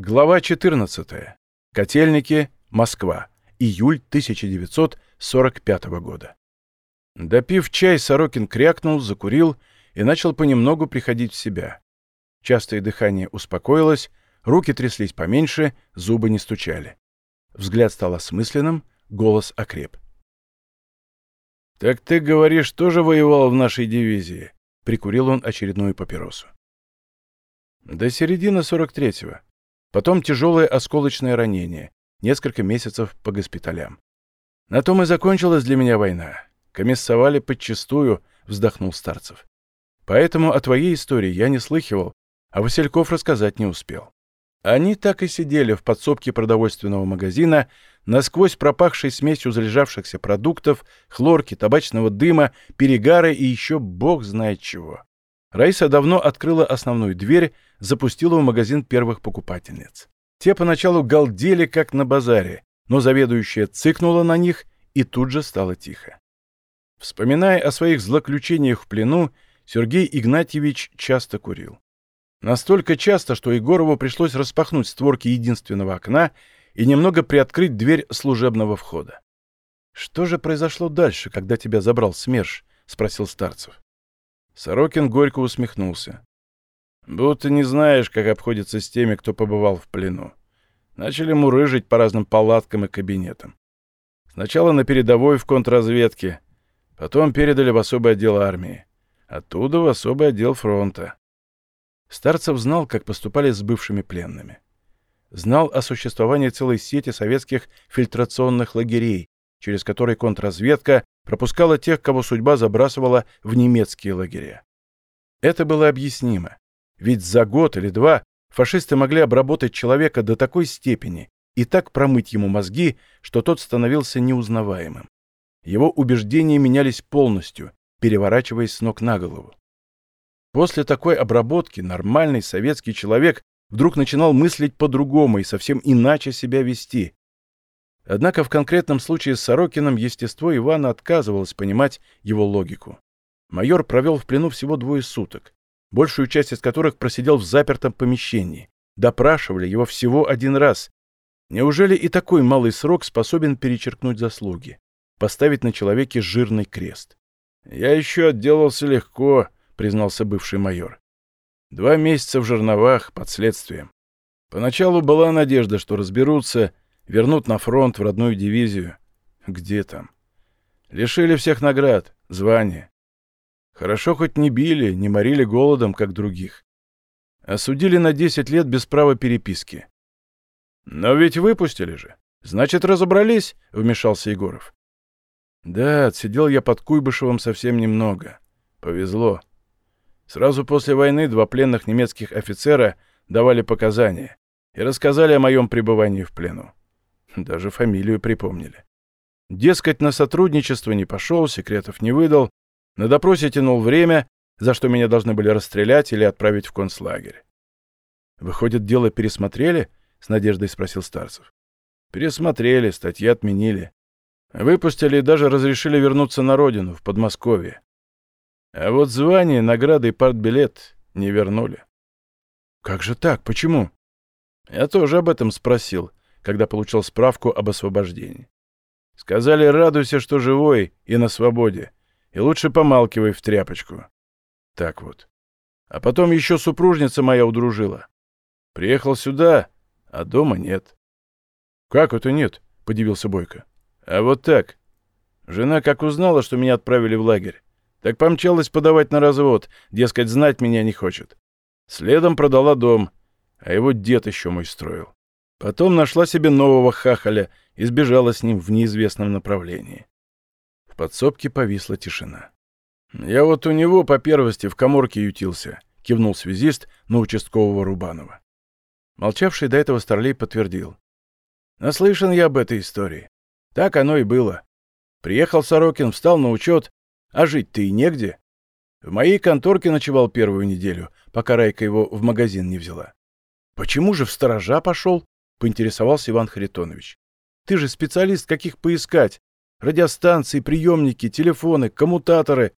Глава 14. Котельники, Москва. Июль 1945 года. Допив чай, Сорокин крякнул, закурил и начал понемногу приходить в себя. Частое дыхание успокоилось, руки тряслись поменьше, зубы не стучали. Взгляд стал осмысленным, голос окреп. «Так ты, говоришь, тоже воевал в нашей дивизии?» — прикурил он очередную папиросу. «До середины 43-го. Потом тяжелое осколочное ранение. Несколько месяцев по госпиталям. На том и закончилась для меня война. Комиссовали подчистую, вздохнул Старцев. Поэтому о твоей истории я не слыхивал, а Васильков рассказать не успел. Они так и сидели в подсобке продовольственного магазина, насквозь пропахшей смесью залежавшихся продуктов, хлорки, табачного дыма, перегара и еще бог знает чего. Раиса давно открыла основную дверь, запустила в магазин первых покупательниц. Те поначалу галдели, как на базаре, но заведующая цыкнула на них, и тут же стало тихо. Вспоминая о своих злоключениях в плену, Сергей Игнатьевич часто курил. Настолько часто, что Егорову пришлось распахнуть створки единственного окна и немного приоткрыть дверь служебного входа. «Что же произошло дальше, когда тебя забрал СМЕРШ?» — спросил Старцев. Сорокин горько усмехнулся. «Будто не знаешь, как обходится с теми, кто побывал в плену. Начали мурыжить по разным палаткам и кабинетам. Сначала на передовой в контрразведке, потом передали в особый отдел армии, оттуда в особый отдел фронта. Старцев знал, как поступали с бывшими пленными. Знал о существовании целой сети советских фильтрационных лагерей, через которые контрразведка пропускала тех, кого судьба забрасывала в немецкие лагеря. Это было объяснимо, ведь за год или два фашисты могли обработать человека до такой степени и так промыть ему мозги, что тот становился неузнаваемым. Его убеждения менялись полностью, переворачиваясь с ног на голову. После такой обработки нормальный советский человек вдруг начинал мыслить по-другому и совсем иначе себя вести. Однако в конкретном случае с Сорокином естество Ивана отказывалось понимать его логику. Майор провел в плену всего двое суток, большую часть из которых просидел в запертом помещении. Допрашивали его всего один раз. Неужели и такой малый срок способен перечеркнуть заслуги? Поставить на человеке жирный крест? «Я еще отделался легко», — признался бывший майор. «Два месяца в жерновах, под следствием. Поначалу была надежда, что разберутся, Вернут на фронт в родную дивизию. Где там? Лишили всех наград, звания. Хорошо хоть не били, не морили голодом, как других. Осудили на 10 лет без права переписки. Но ведь выпустили же. Значит, разобрались, вмешался Егоров. Да, отсидел я под Куйбышевым совсем немного. Повезло. Сразу после войны два пленных немецких офицера давали показания и рассказали о моем пребывании в плену. Даже фамилию припомнили. Дескать, на сотрудничество не пошел, секретов не выдал, на допросе тянул время, за что меня должны были расстрелять или отправить в концлагерь. «Выходит, дело пересмотрели?» — с надеждой спросил Старцев. «Пересмотрели, статьи отменили. Выпустили и даже разрешили вернуться на родину, в Подмосковье. А вот звание, награды и партбилет не вернули». «Как же так? Почему?» «Я тоже об этом спросил, когда получил справку об освобождении. Сказали, радуйся, что живой и на свободе, и лучше помалкивай в тряпочку. Так вот. А потом еще супружница моя удружила. Приехал сюда, а дома нет. «Как это нет?» — подивился Бойко. «А вот так. Жена как узнала, что меня отправили в лагерь, так помчалась подавать на развод, дескать, знать меня не хочет. Следом продала дом, а его дед еще мой строил. Потом нашла себе нового хахаля и сбежала с ним в неизвестном направлении. В подсобке повисла тишина. «Я вот у него по первости в коморке ютился», — кивнул связист на участкового Рубанова. Молчавший до этого Старлей подтвердил. «Наслышан я об этой истории. Так оно и было. Приехал Сорокин, встал на учет, а жить-то и негде. В моей конторке ночевал первую неделю, пока Райка его в магазин не взяла. Почему же в сторожа пошел? — поинтересовался Иван Харитонович. «Ты же специалист, каких поискать? Радиостанции, приемники, телефоны, коммутаторы».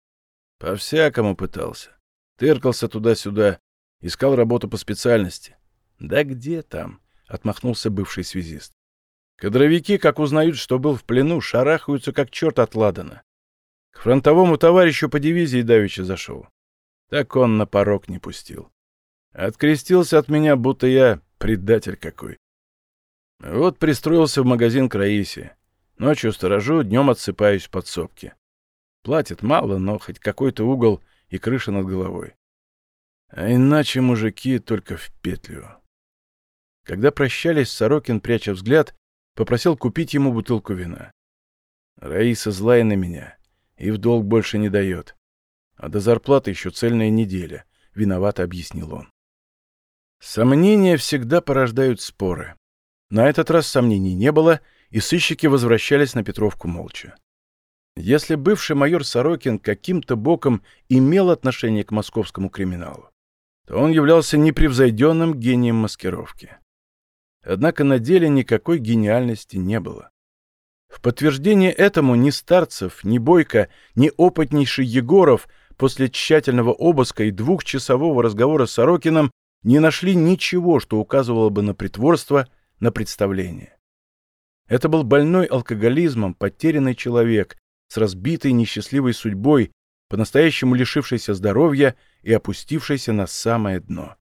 «По-всякому пытался. Тыркался туда-сюда, искал работу по специальности». «Да где там?» отмахнулся бывший связист. Кадровики, как узнают, что был в плену, шарахаются, как черт от ладана. К фронтовому товарищу по дивизии давеча зашел. Так он на порог не пустил. Открестился от меня, будто я предатель какой. Вот пристроился в магазин к Раисе. Ночью сторожу, днем отсыпаюсь в подсобке. Платят мало, но хоть какой-то угол и крыша над головой. А иначе мужики только в петлю. Когда прощались, Сорокин, пряча взгляд, попросил купить ему бутылку вина. Раиса злая на меня и в долг больше не дает. А до зарплаты еще цельная неделя, — виновато объяснил он. Сомнения всегда порождают споры. На этот раз сомнений не было, и сыщики возвращались на Петровку молча. Если бывший майор Сорокин каким-то боком имел отношение к московскому криминалу, то он являлся непревзойденным гением маскировки. Однако на деле никакой гениальности не было. В подтверждение этому ни Старцев, ни Бойко, ни опытнейший Егоров после тщательного обыска и двухчасового разговора с Сорокином не нашли ничего, что указывало бы на притворство, на представление. Это был больной алкоголизмом, потерянный человек, с разбитой несчастливой судьбой, по-настоящему лишившийся здоровья и опустившийся на самое дно.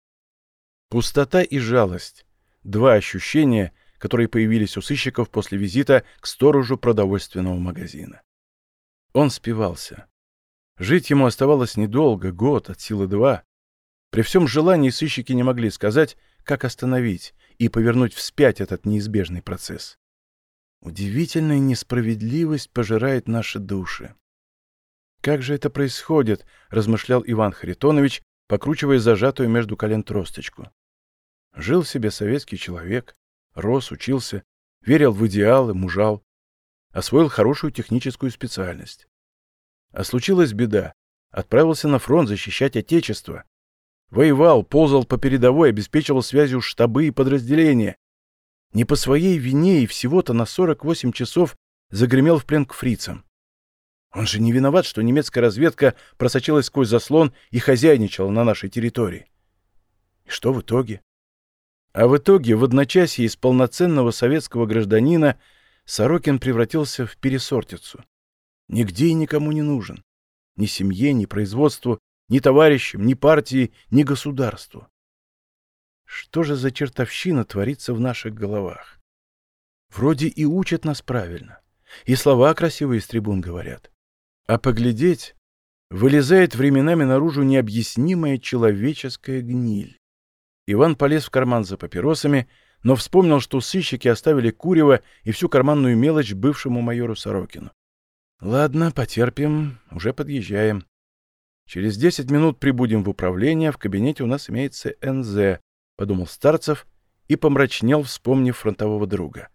Пустота и жалость — два ощущения, которые появились у сыщиков после визита к сторожу продовольственного магазина. Он спивался. Жить ему оставалось недолго, год, от силы два. При всем желании сыщики не могли сказать, как остановить и повернуть вспять этот неизбежный процесс. Удивительная несправедливость пожирает наши души. «Как же это происходит?» — размышлял Иван Харитонович, покручивая зажатую между колен тросточку. Жил себе советский человек, рос, учился, верил в идеалы, мужал, освоил хорошую техническую специальность. А случилась беда. Отправился на фронт защищать Отечество. Воевал, ползал по передовой, обеспечивал связью штабы и подразделения. Не по своей вине и всего-то на 48 часов загремел в плен к фрицам. Он же не виноват, что немецкая разведка просочилась сквозь заслон и хозяйничала на нашей территории. И что в итоге? А в итоге, в одночасье из полноценного советского гражданина, Сорокин превратился в пересортицу. Нигде и никому не нужен. Ни семье, ни производству, ни товарищам, ни партии, ни государству. Что же за чертовщина творится в наших головах? Вроде и учат нас правильно, и слова красивые из трибун говорят. А поглядеть, вылезает временами наружу необъяснимая человеческая гниль. Иван полез в карман за папиросами, но вспомнил, что сыщики оставили курево и всю карманную мелочь бывшему майору Сорокину. «Ладно, потерпим, уже подъезжаем. Через десять минут прибудем в управление, в кабинете у нас имеется НЗ», — подумал Старцев и помрачнел, вспомнив фронтового друга.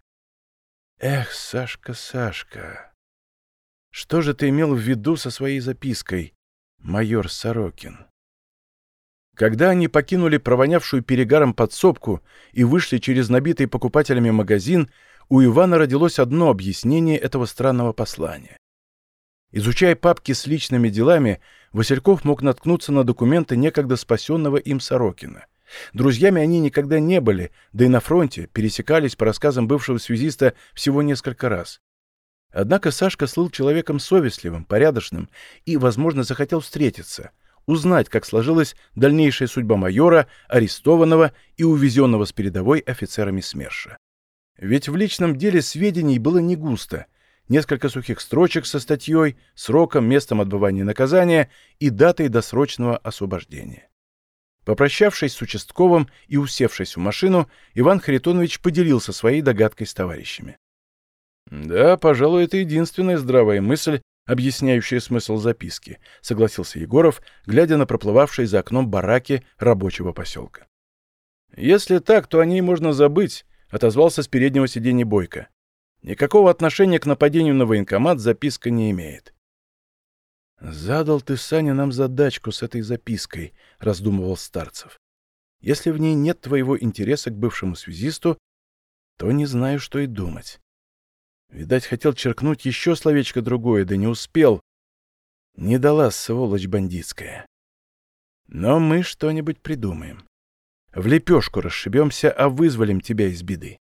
«Эх, Сашка, Сашка, что же ты имел в виду со своей запиской, майор Сорокин? Когда они покинули провонявшую перегаром подсобку и вышли через набитый покупателями магазин, у Ивана родилось одно объяснение этого странного послания. Изучая папки с личными делами, Васильков мог наткнуться на документы некогда спасенного им Сорокина. Друзьями они никогда не были, да и на фронте пересекались по рассказам бывшего связиста всего несколько раз. Однако Сашка слыл человеком совестливым, порядочным и, возможно, захотел встретиться, узнать, как сложилась дальнейшая судьба майора, арестованного и увезенного с передовой офицерами СМЕРШа. Ведь в личном деле сведений было не густо. Несколько сухих строчек со статьей, сроком, местом отбывания наказания и датой досрочного освобождения. Попрощавшись с участковым и усевшись в машину, Иван Харитонович поделился своей догадкой с товарищами. «Да, пожалуй, это единственная здравая мысль, объясняющая смысл записки», — согласился Егоров, глядя на проплывавшие за окном бараки рабочего поселка. «Если так, то о ней можно забыть», — отозвался с переднего сиденья Бойко. «Никакого отношения к нападению на военкомат записка не имеет». «Задал ты, Саня, нам задачку с этой запиской», — раздумывал Старцев. «Если в ней нет твоего интереса к бывшему связисту, то не знаю, что и думать. Видать, хотел черкнуть еще словечко другое, да не успел. Не дала сволочь бандитская. Но мы что-нибудь придумаем. В лепешку расшибемся, а вызволим тебя из беды.